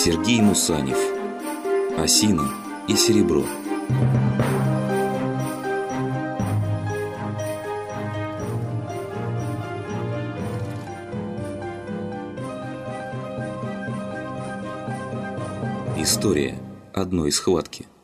Сергей Мусанев Осина и серебро. История одной схватки –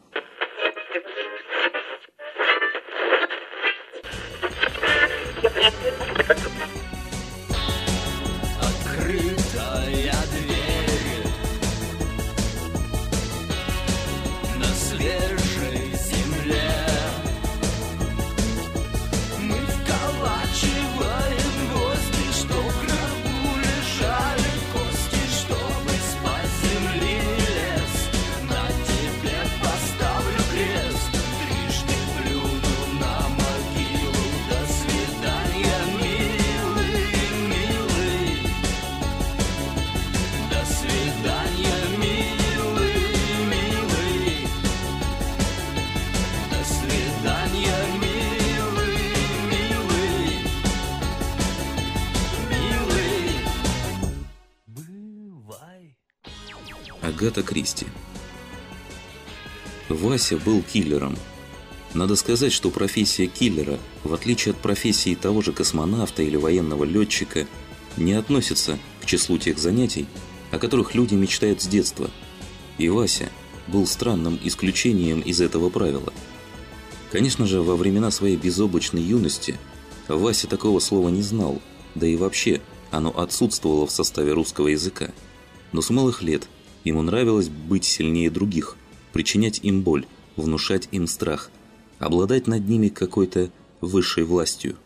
Агата Кристи. Вася был киллером. Надо сказать, что профессия киллера, в отличие от профессии того же космонавта или военного летчика, не относится к числу тех занятий, о которых люди мечтают с детства. И Вася был странным исключением из этого правила. Конечно же, во времена своей безоблачной юности Вася такого слова не знал, да и вообще оно отсутствовало в составе русского языка. Но с малых лет Ему нравилось быть сильнее других, причинять им боль, внушать им страх, обладать над ними какой-то высшей властью.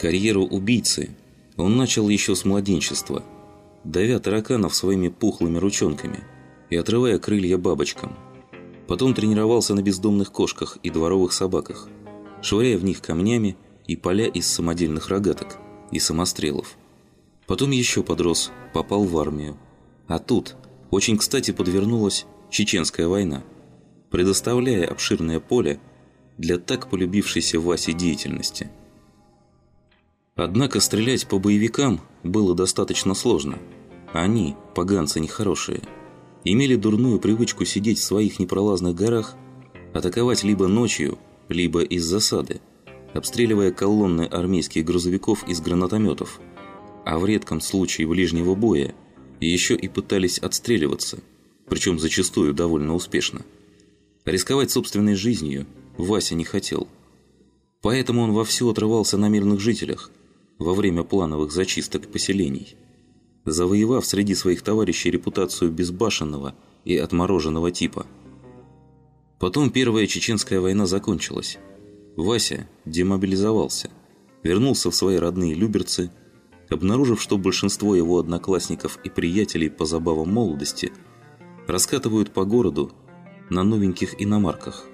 Карьеру убийцы он начал еще с младенчества, давя тараканов своими пухлыми ручонками и отрывая крылья бабочкам. Потом тренировался на бездомных кошках и дворовых собаках, швыряя в них камнями и поля из самодельных рогаток и самострелов. Потом еще подрос, попал в армию. А тут очень кстати подвернулась Чеченская война, предоставляя обширное поле для так полюбившейся Васе деятельности. Однако стрелять по боевикам было достаточно сложно. Они, поганцы нехорошие, имели дурную привычку сидеть в своих непролазных горах, атаковать либо ночью, либо из засады, обстреливая колонны армейских грузовиков из гранатометов, а в редком случае ближнего боя – еще и пытались отстреливаться, причем зачастую довольно успешно. Рисковать собственной жизнью Вася не хотел. Поэтому он вовсю отрывался на мирных жителях во время плановых зачисток поселений, завоевав среди своих товарищей репутацию безбашенного и отмороженного типа. Потом Первая Чеченская война закончилась. Вася демобилизовался, вернулся в свои родные Люберцы обнаружив, что большинство его одноклассников и приятелей по забавам молодости раскатывают по городу на новеньких иномарках,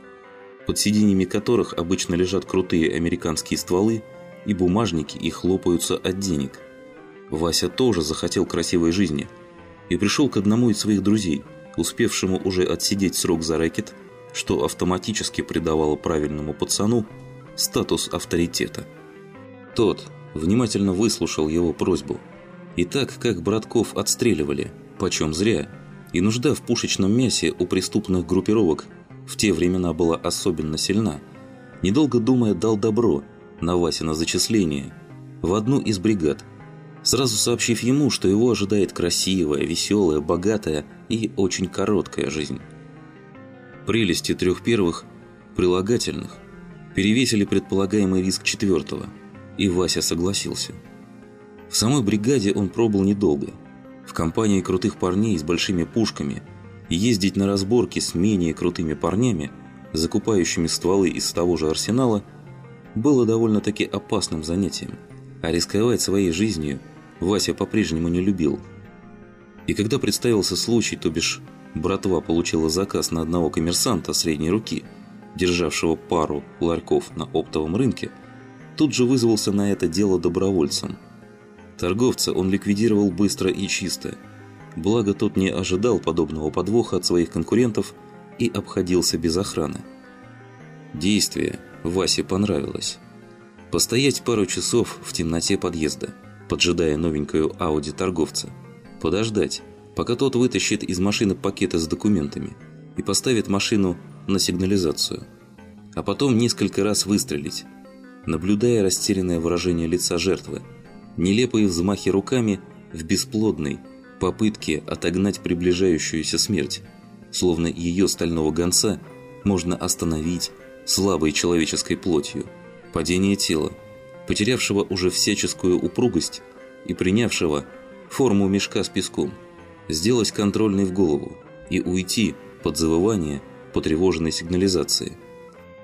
под сиденьями которых обычно лежат крутые американские стволы и бумажники и хлопаются от денег. Вася тоже захотел красивой жизни и пришел к одному из своих друзей, успевшему уже отсидеть срок за рэкет, что автоматически придавало правильному пацану статус авторитета. Тот, внимательно выслушал его просьбу. И так, как братков отстреливали, почем зря, и нужда в пушечном мясе у преступных группировок в те времена была особенно сильна, недолго думая дал добро на Васина зачисление в одну из бригад, сразу сообщив ему, что его ожидает красивая, веселая, богатая и очень короткая жизнь. Прелести трех первых, прилагательных, перевесили предполагаемый риск четвертого – и Вася согласился. В самой бригаде он пробыл недолго. В компании крутых парней с большими пушками ездить на разборки с менее крутыми парнями, закупающими стволы из того же арсенала, было довольно-таки опасным занятием, а рисковать своей жизнью Вася по-прежнему не любил. И когда представился случай, то бишь братва получила заказ на одного коммерсанта средней руки, державшего пару ларьков на оптовом рынке – тут же вызвался на это дело добровольцем. Торговца он ликвидировал быстро и чисто. Благо тот не ожидал подобного подвоха от своих конкурентов и обходился без охраны. Действие Васе понравилось. Постоять пару часов в темноте подъезда, поджидая новенькую Ауди торговца. Подождать, пока тот вытащит из машины пакеты с документами и поставит машину на сигнализацию. А потом несколько раз выстрелить, наблюдая растерянное выражение лица жертвы, нелепые взмахи руками в бесплодной попытке отогнать приближающуюся смерть, словно ее стального гонца можно остановить слабой человеческой плотью, падение тела, потерявшего уже всяческую упругость и принявшего форму мешка с песком, сделать контрольный в голову и уйти под завывание потревоженной сигнализации.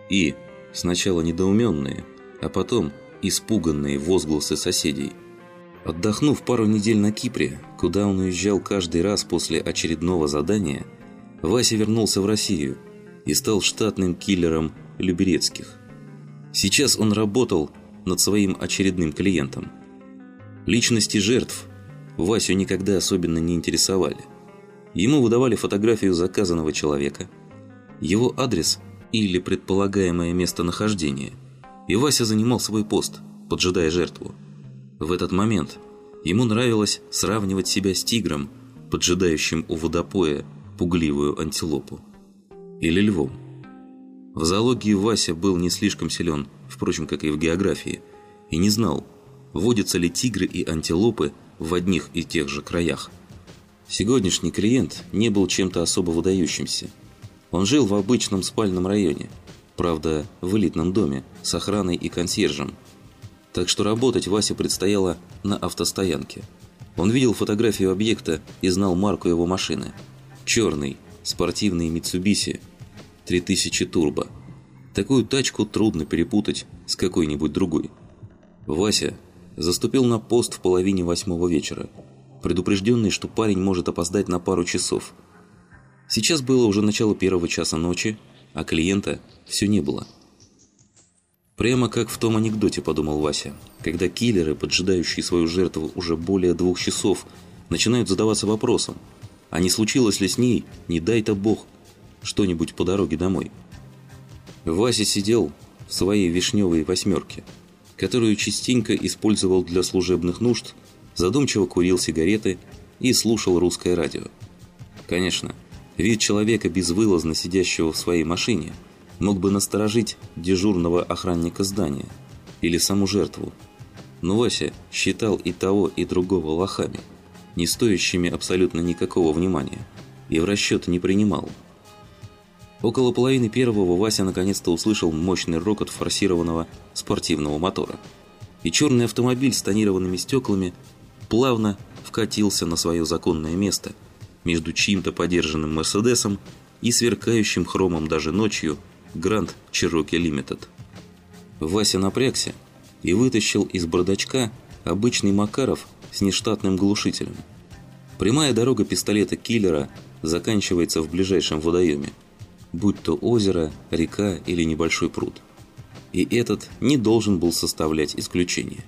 И сначала недоуменные, а потом испуганные возгласы соседей. Отдохнув пару недель на Кипре, куда он уезжал каждый раз после очередного задания, Вася вернулся в Россию и стал штатным киллером Люберецких. Сейчас он работал над своим очередным клиентом. Личности жертв Васю никогда особенно не интересовали. Ему выдавали фотографию заказанного человека, его адрес или предполагаемое местонахождение, и Вася занимал свой пост, поджидая жертву. В этот момент ему нравилось сравнивать себя с тигром, поджидающим у водопоя пугливую антилопу. Или львом. В зоологии Вася был не слишком силен, впрочем, как и в географии, и не знал, водятся ли тигры и антилопы в одних и тех же краях. Сегодняшний клиент не был чем-то особо выдающимся. Он жил в обычном спальном районе, правда, в элитном доме, с охраной и консьержем. Так что работать Васе предстояло на автостоянке. Он видел фотографию объекта и знал марку его машины. Черный, спортивный Mitsubishi 3000 Turbo. Такую тачку трудно перепутать с какой-нибудь другой. Вася заступил на пост в половине восьмого вечера, предупрежденный, что парень может опоздать на пару часов. Сейчас было уже начало первого часа ночи, а клиента все не было. Прямо как в том анекдоте, подумал Вася, когда киллеры, поджидающие свою жертву уже более двух часов, начинают задаваться вопросом, а не случилось ли с ней, не дай-то бог, что-нибудь по дороге домой. Вася сидел в своей вишневой восьмерке, которую частенько использовал для служебных нужд, задумчиво курил сигареты и слушал русское радио. Конечно, вид человека безвылазно сидящего в своей машине мог бы насторожить дежурного охранника здания или саму жертву, но Вася считал и того, и другого лохами, не стоящими абсолютно никакого внимания, и в расчет не принимал – Около половины первого Вася наконец-то услышал мощный рокот форсированного спортивного мотора. И черный автомобиль с тонированными стеклами плавно вкатился на свое законное место между чьим-то подержанным Мерседесом и сверкающим хромом даже ночью Гранд Cherokee Limited. Вася напрягся и вытащил из бардачка обычный Макаров с нештатным глушителем. Прямая дорога пистолета киллера заканчивается в ближайшем водоеме будь то озеро, река или небольшой пруд. И этот не должен был составлять исключение.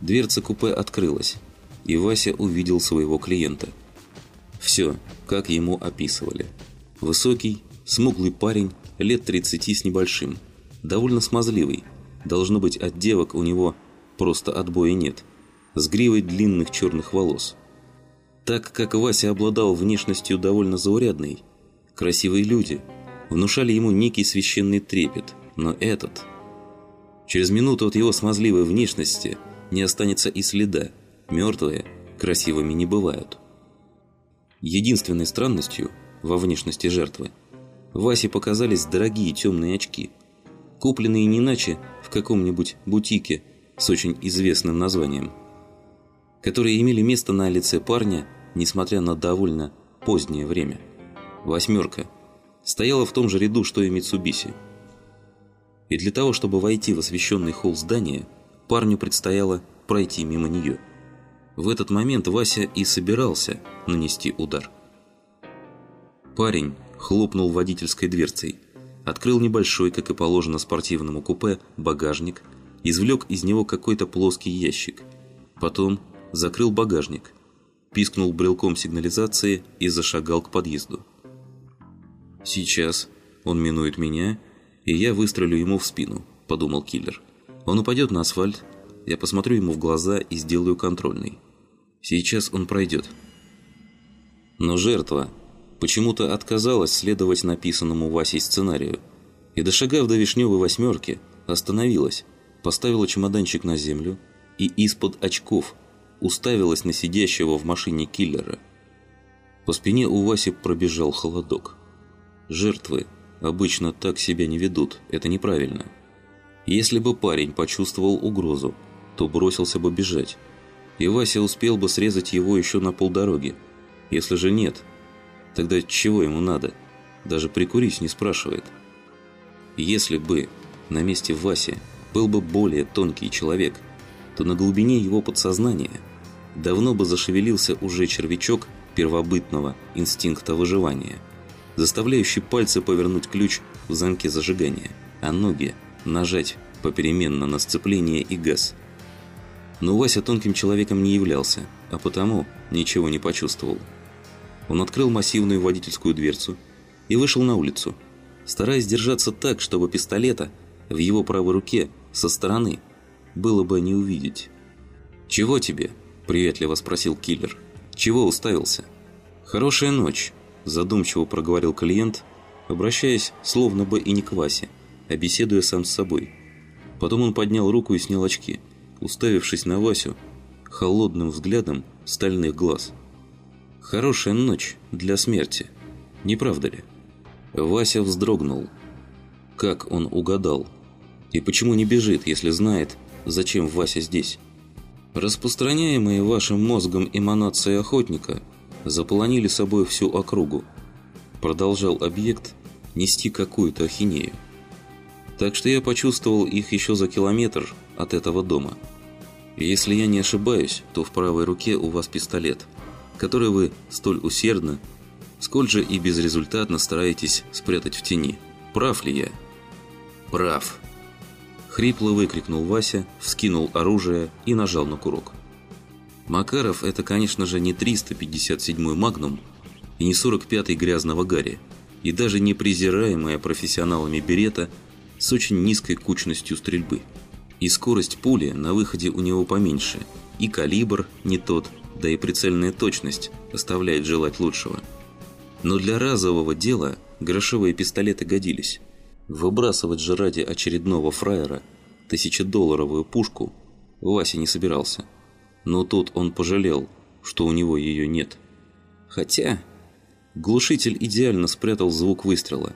Дверца купе открылась, и Вася увидел своего клиента. Все, как ему описывали. Высокий, смуглый парень, лет 30 с небольшим, довольно смазливый, должно быть от девок у него просто отбоя нет, с гривой длинных черных волос. Так как Вася обладал внешностью довольно заурядной, красивые люди, внушали ему некий священный трепет, но этот... Через минуту от его смазливой внешности не останется и следа, мертвые красивыми не бывают. Единственной странностью во внешности жертвы Васе показались дорогие темные очки, купленные не иначе в каком-нибудь бутике с очень известным названием, которые имели место на лице парня, несмотря на довольно позднее время. «восьмерка», стояла в том же ряду, что и Митсубиси. И для того, чтобы войти в освещенный холл здания, парню предстояло пройти мимо нее. В этот момент Вася и собирался нанести удар. Парень хлопнул водительской дверцей, открыл небольшой, как и положено спортивному купе, багажник, извлек из него какой-то плоский ящик. Потом закрыл багажник, пискнул брелком сигнализации и зашагал к подъезду. «Сейчас он минует меня, и я выстрелю ему в спину», – подумал киллер. «Он упадет на асфальт, я посмотрю ему в глаза и сделаю контрольный. Сейчас он пройдет». Но жертва почему-то отказалась следовать написанному Васей сценарию и, дошагав до вишневой восьмерки, остановилась, поставила чемоданчик на землю и из-под очков уставилась на сидящего в машине киллера. По спине у Васи пробежал холодок. Жертвы обычно так себя не ведут, это неправильно. Если бы парень почувствовал угрозу, то бросился бы бежать. И Вася успел бы срезать его еще на полдороги. Если же нет, тогда чего ему надо? Даже прикурить не спрашивает. Если бы на месте Васи был бы более тонкий человек, то на глубине его подсознания давно бы зашевелился уже червячок первобытного инстинкта выживания, заставляющий пальцы повернуть ключ в замке зажигания, а ноги нажать попеременно на сцепление и газ. Но Вася тонким человеком не являлся, а потому ничего не почувствовал. Он открыл массивную водительскую дверцу и вышел на улицу, стараясь держаться так, чтобы пистолета в его правой руке со стороны было бы не увидеть. «Чего тебе?» – приветливо спросил киллер. «Чего уставился?» «Хорошая ночь», – задумчиво проговорил клиент, обращаясь словно бы и не к Васе, а беседуя сам с собой. Потом он поднял руку и снял очки, уставившись на Васю холодным взглядом стальных глаз. «Хорошая ночь для смерти, не правда ли?» Вася вздрогнул. Как он угадал? И почему не бежит, если знает, зачем Вася здесь? Распространяемые вашим мозгом эманации охотника заполонили собой всю округу. Продолжал объект нести какую-то ахинею. Так что я почувствовал их еще за километр от этого дома. если я не ошибаюсь, то в правой руке у вас пистолет, который вы столь усердно сколь же и безрезультатно стараетесь спрятать в тени. Прав ли я? Прав. Хрипло выкрикнул Вася, вскинул оружие и нажал на курок. Макаров это, конечно же, не 357-й «Магнум» и не 45-й «Грязного Гарри», и даже не презираемая профессионалами берета с очень низкой кучностью стрельбы. И скорость пули на выходе у него поменьше, и калибр не тот, да и прицельная точность оставляет желать лучшего – но для разового дела грошовые пистолеты годились. Выбрасывать же ради очередного фраера тысячедолларовую пушку Вася не собирался. Но тут он пожалел, что у него ее нет. Хотя глушитель идеально спрятал звук выстрела,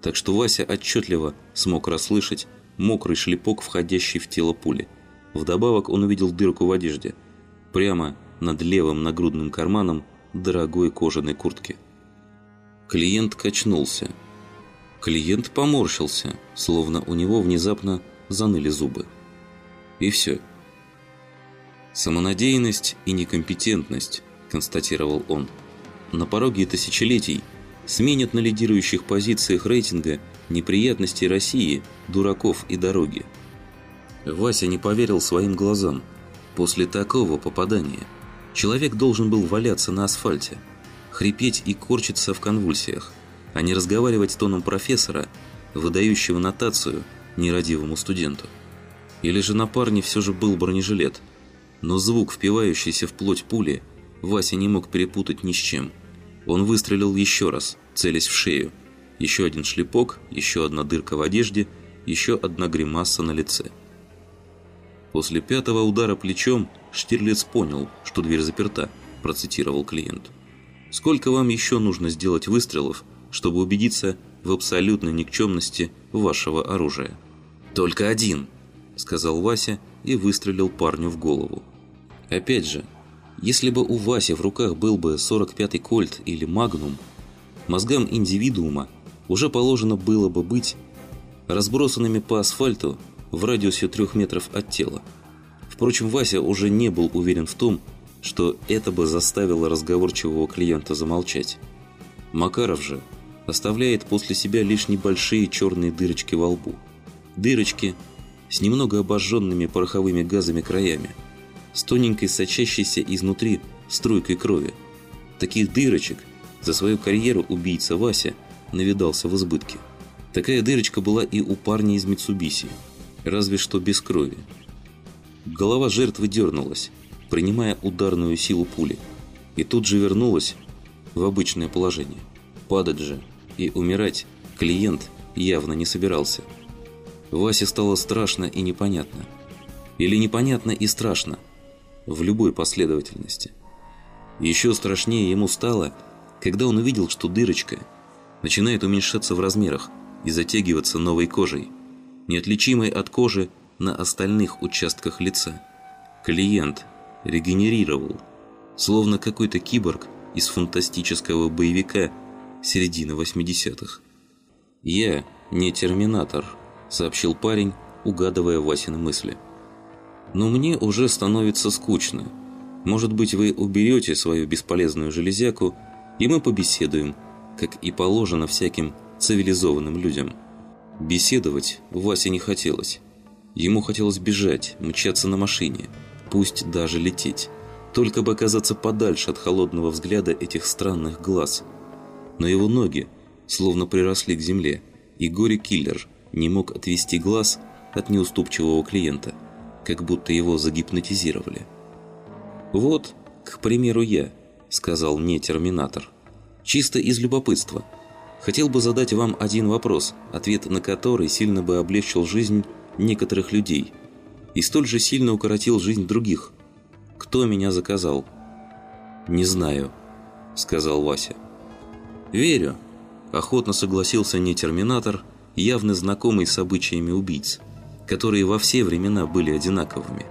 так что Вася отчетливо смог расслышать мокрый шлепок, входящий в тело пули. Вдобавок он увидел дырку в одежде, прямо над левым нагрудным карманом дорогой кожаной куртки. Клиент качнулся. Клиент поморщился, словно у него внезапно заныли зубы. И все. «Самонадеянность и некомпетентность», – констатировал он. «На пороге тысячелетий сменят на лидирующих позициях рейтинга неприятности России, дураков и дороги». Вася не поверил своим глазам. После такого попадания человек должен был валяться на асфальте – хрипеть и корчиться в конвульсиях, а не разговаривать тоном профессора, выдающего нотацию нерадивому студенту. Или же на парне все же был бронежилет, но звук, впивающийся в плоть пули, Вася не мог перепутать ни с чем. Он выстрелил еще раз, целясь в шею. Еще один шлепок, еще одна дырка в одежде, еще одна гримаса на лице. После пятого удара плечом Штирлиц понял, что дверь заперта, процитировал клиент. Сколько вам еще нужно сделать выстрелов, чтобы убедиться в абсолютной никчемности вашего оружия? «Только один», – сказал Вася и выстрелил парню в голову. Опять же, если бы у Васи в руках был бы 45-й кольт или магнум, мозгам индивидуума уже положено было бы быть разбросанными по асфальту в радиусе трех метров от тела. Впрочем, Вася уже не был уверен в том, что это бы заставило разговорчивого клиента замолчать. Макаров же оставляет после себя лишь небольшие черные дырочки во лбу. Дырочки с немного обожженными пороховыми газами краями, с тоненькой сочащейся изнутри струйкой крови. Таких дырочек за свою карьеру убийца Вася навидался в избытке. Такая дырочка была и у парня из Митсубиси, разве что без крови. Голова жертвы дернулась, принимая ударную силу пули, и тут же вернулась, в обычное положение. Падать же и умирать клиент явно не собирался. Васе стало страшно и непонятно. Или непонятно и страшно. В любой последовательности. Еще страшнее ему стало, когда он увидел, что дырочка начинает уменьшаться в размерах и затягиваться новой кожей, неотличимой от кожи на остальных участках лица. Клиент регенерировал, словно какой-то киборг из фантастического боевика середины 80-х. «Я не терминатор», — сообщил парень, угадывая Васины мысли. «Но мне уже становится скучно. Может быть, вы уберете свою бесполезную железяку, и мы побеседуем, как и положено всяким цивилизованным людям». Беседовать Васе не хотелось. Ему хотелось бежать, мчаться на машине, пусть даже лететь, только бы оказаться подальше от холодного взгляда этих странных глаз. Но его ноги словно приросли к земле, и горе-киллер не мог отвести глаз от неуступчивого клиента, как будто его загипнотизировали. «Вот, к примеру, я», — сказал мне терминатор. «Чисто из любопытства. Хотел бы задать вам один вопрос, ответ на который сильно бы облегчил жизнь некоторых людей и столь же сильно укоротил жизнь других. Кто меня заказал? «Не знаю», — сказал Вася. «Верю», — охотно согласился не терминатор, явно знакомый с обычаями убийц, которые во все времена были одинаковыми.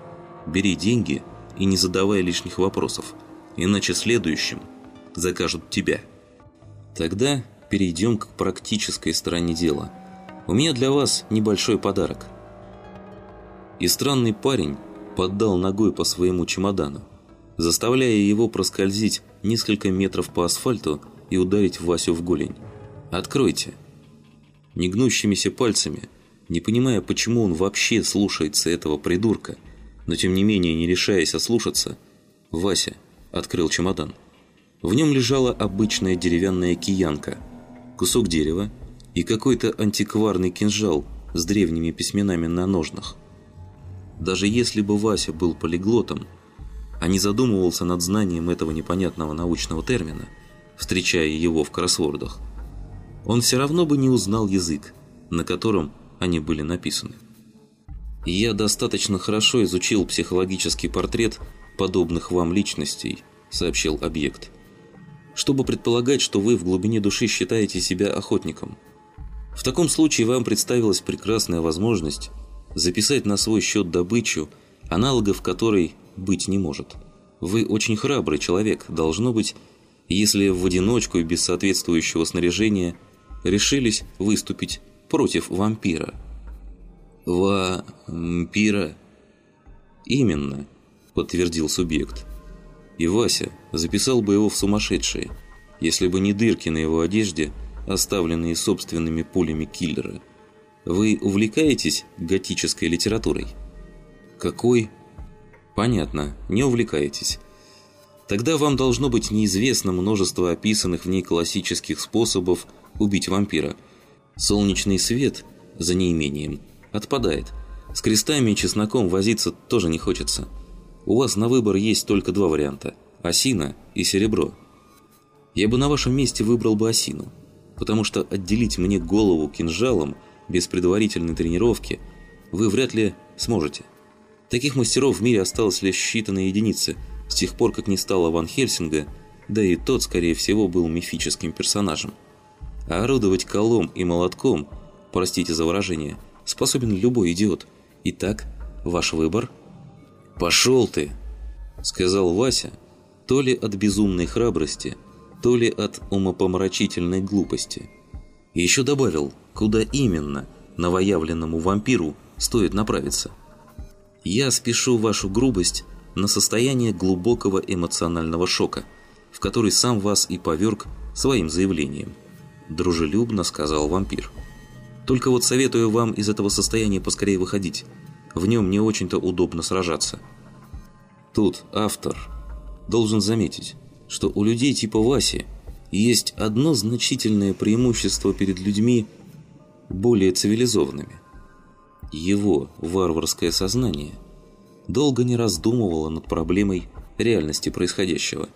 «Бери деньги и не задавай лишних вопросов, иначе следующим закажут тебя». Тогда перейдем к практической стороне дела. У меня для вас небольшой подарок — и странный парень поддал ногой по своему чемодану, заставляя его проскользить несколько метров по асфальту и ударить Васю в голень. «Откройте!» Негнущимися пальцами, не понимая, почему он вообще слушается этого придурка, но тем не менее не решаясь ослушаться, Вася открыл чемодан. В нем лежала обычная деревянная киянка, кусок дерева и какой-то антикварный кинжал с древними письменами на ножнах. Даже если бы Вася был полиглотом, а не задумывался над знанием этого непонятного научного термина, встречая его в кроссвордах, он все равно бы не узнал язык, на котором они были написаны. «Я достаточно хорошо изучил психологический портрет подобных вам личностей», — сообщил объект, «чтобы предполагать, что вы в глубине души считаете себя охотником. В таком случае вам представилась прекрасная возможность записать на свой счет добычу, аналогов которой быть не может. Вы очень храбрый человек, должно быть, если в одиночку и без соответствующего снаряжения решились выступить против вампира. «Вампира?» «Именно», – подтвердил субъект. И Вася записал бы его в сумасшедшие, если бы не дырки на его одежде, оставленные собственными пулями киллера – вы увлекаетесь готической литературой? Какой? Понятно, не увлекаетесь. Тогда вам должно быть неизвестно множество описанных в ней классических способов убить вампира. Солнечный свет, за неимением, отпадает. С крестами и чесноком возиться тоже не хочется. У вас на выбор есть только два варианта – осина и серебро. Я бы на вашем месте выбрал бы осину, потому что отделить мне голову кинжалом – без предварительной тренировки, вы вряд ли сможете. Таких мастеров в мире осталось лишь считанные единицы, с тех пор, как не стало Ван Хельсинга, да и тот, скорее всего, был мифическим персонажем. А орудовать колом и молотком, простите за выражение, способен любой идиот. Итак, ваш выбор? «Пошел ты!» — сказал Вася, то ли от безумной храбрости, то ли от умопомрачительной глупости. Еще добавил – куда именно новоявленному вампиру стоит направиться. Я спешу вашу грубость на состояние глубокого эмоционального шока, в который сам вас и поверг своим заявлением. Дружелюбно сказал вампир. Только вот советую вам из этого состояния поскорее выходить. В нем не очень-то удобно сражаться. Тут автор должен заметить, что у людей типа Васи есть одно значительное преимущество перед людьми, более цивилизованными. Его варварское сознание долго не раздумывало над проблемой реальности происходящего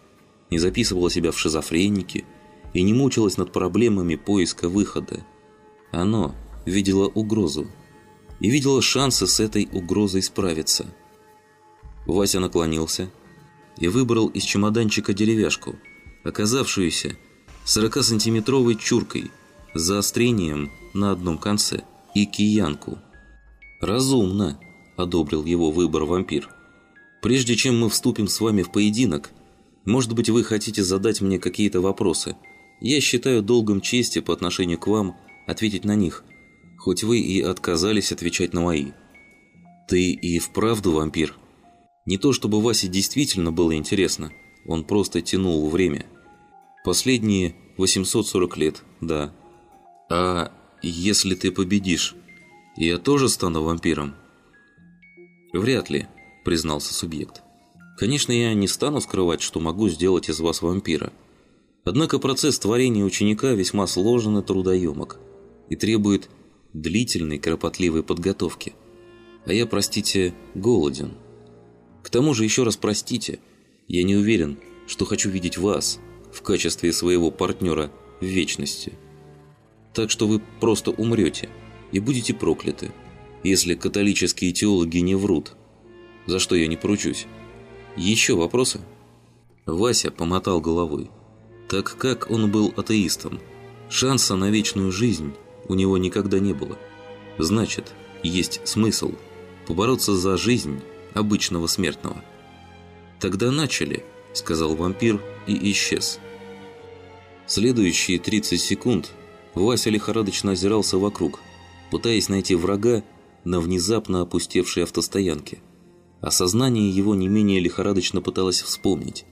не записывала себя в шизофреники и не мучилась над проблемами поиска выхода. Оно видело угрозу и видело шансы с этой угрозой справиться. Вася наклонился и выбрал из чемоданчика деревяшку, оказавшуюся 40-сантиметровой чуркой с заострением на одном конце и киянку. «Разумно», – одобрил его выбор вампир. «Прежде чем мы вступим с вами в поединок, может быть, вы хотите задать мне какие-то вопросы. Я считаю долгом чести по отношению к вам ответить на них, хоть вы и отказались отвечать на мои». «Ты и вправду вампир?» Не то чтобы Васе действительно было интересно, он просто тянул время. Последние 840 лет, да. А если ты победишь, я тоже стану вампиром? Вряд ли, признался субъект. Конечно, я не стану скрывать, что могу сделать из вас вампира. Однако процесс творения ученика весьма сложен и трудоемок и требует длительной, кропотливой подготовки. А я, простите, голоден. К тому же, еще раз простите, я не уверен, что хочу видеть вас в качестве своего партнера в вечности. Так что вы просто умрете и будете прокляты, если католические теологи не врут, за что я не поручусь. Еще вопросы? Вася помотал головой. Так как он был атеистом, шанса на вечную жизнь у него никогда не было. Значит, есть смысл побороться за жизнь обычного смертного. «Тогда начали», — сказал вампир и исчез. Следующие 30 секунд Вася лихорадочно озирался вокруг, пытаясь найти врага на внезапно опустевшей автостоянке. Осознание его не менее лихорадочно пыталось вспомнить.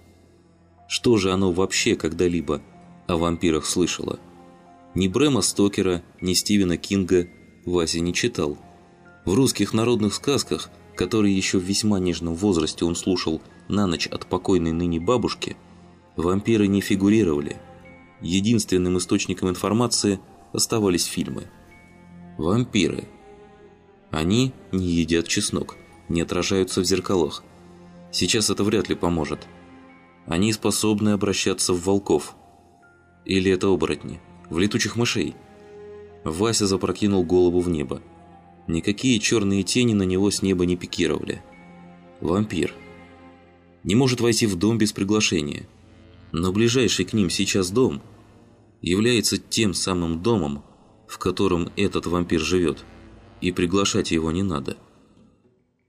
Что же оно вообще когда-либо о вампирах слышало? Ни Брэма Стокера, ни Стивена Кинга Вася не читал. В русских народных сказках – который еще в весьма нежном возрасте он слушал на ночь от покойной ныне бабушки, вампиры не фигурировали. Единственным источником информации оставались фильмы. Вампиры. Они не едят чеснок, не отражаются в зеркалах. Сейчас это вряд ли поможет. Они способны обращаться в волков. Или это оборотни, в летучих мышей. Вася запрокинул голову в небо. Никакие черные тени на него с неба не пикировали. Вампир. Не может войти в дом без приглашения. Но ближайший к ним сейчас дом является тем самым домом, в котором этот вампир живет, и приглашать его не надо.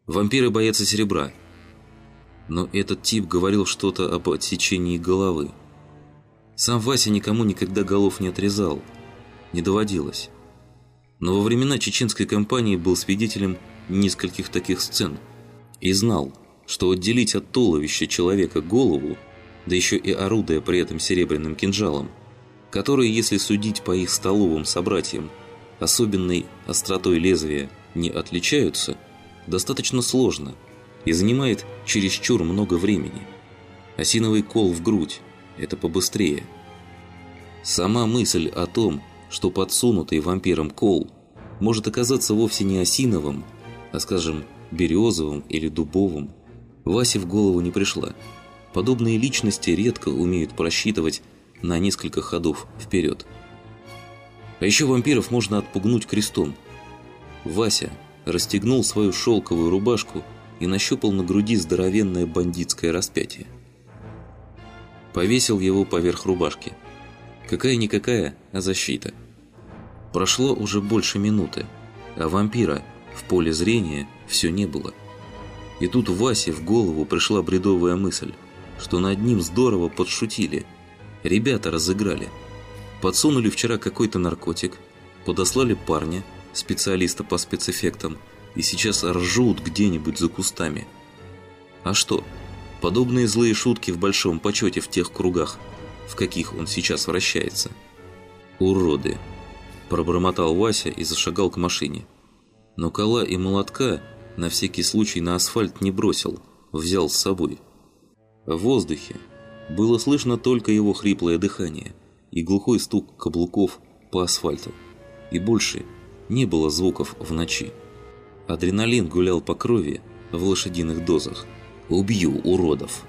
Вампиры боятся серебра. Но этот тип говорил что-то об отсечении головы. Сам Вася никому никогда голов не отрезал. Не доводилось но во времена чеченской кампании был свидетелем нескольких таких сцен и знал, что отделить от туловища человека голову, да еще и орудуя при этом серебряным кинжалом, которые, если судить по их столовым собратьям, особенной остротой лезвия не отличаются, достаточно сложно и занимает чересчур много времени. Осиновый кол в грудь – это побыстрее. Сама мысль о том, что подсунутый вампиром кол может оказаться вовсе не осиновым, а, скажем, березовым или дубовым, Васе в голову не пришла. Подобные личности редко умеют просчитывать на несколько ходов вперед. А еще вампиров можно отпугнуть крестом. Вася расстегнул свою шелковую рубашку и нащупал на груди здоровенное бандитское распятие. Повесил его поверх рубашки. Какая-никакая, а защита – Прошло уже больше минуты, а вампира в поле зрения все не было. И тут Васе в голову пришла бредовая мысль, что над ним здорово подшутили. Ребята разыграли. Подсунули вчера какой-то наркотик, подослали парня, специалиста по спецэффектам, и сейчас ржут где-нибудь за кустами. А что? Подобные злые шутки в большом почете в тех кругах, в каких он сейчас вращается. Уроды. Пробормотал Вася и зашагал к машине. Но кола и молотка на всякий случай на асфальт не бросил, взял с собой. В воздухе было слышно только его хриплое дыхание и глухой стук каблуков по асфальту. И больше не было звуков в ночи. Адреналин гулял по крови в лошадиных дозах. «Убью, уродов!»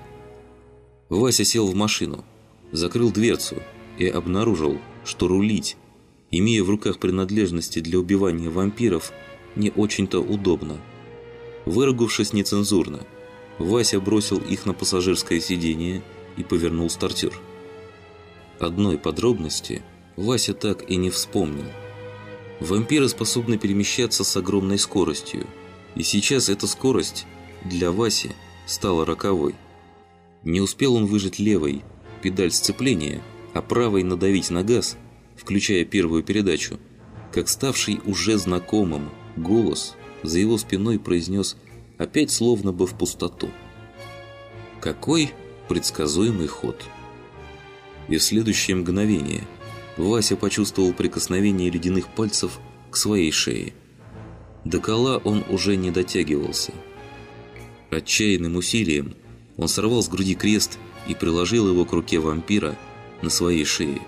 Вася сел в машину, закрыл дверцу и обнаружил, что рулить, имея в руках принадлежности для убивания вампиров, не очень-то удобно. Выругавшись нецензурно, Вася бросил их на пассажирское сиденье и повернул стартер. Одной подробности Вася так и не вспомнил. Вампиры способны перемещаться с огромной скоростью, и сейчас эта скорость для Васи стала роковой. Не успел он выжать левой педаль сцепления, а правой надавить на газ, включая первую передачу, как ставший уже знакомым голос за его спиной произнес опять словно бы в пустоту. Какой предсказуемый ход. И в следующее мгновение Вася почувствовал прикосновение ледяных пальцев к своей шее. До кола он уже не дотягивался. Отчаянным усилием он сорвал с груди крест и приложил его к руке вампира на своей шее.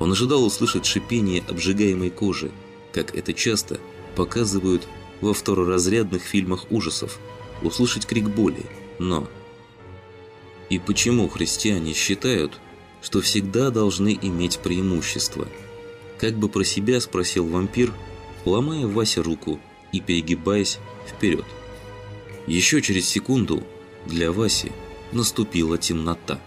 Он ожидал услышать шипение обжигаемой кожи, как это часто показывают во второразрядных фильмах ужасов, услышать крик боли, но... И почему христиане считают, что всегда должны иметь преимущество? Как бы про себя спросил вампир, ломая Вася руку и перегибаясь вперед. Еще через секунду для Васи наступила темнота.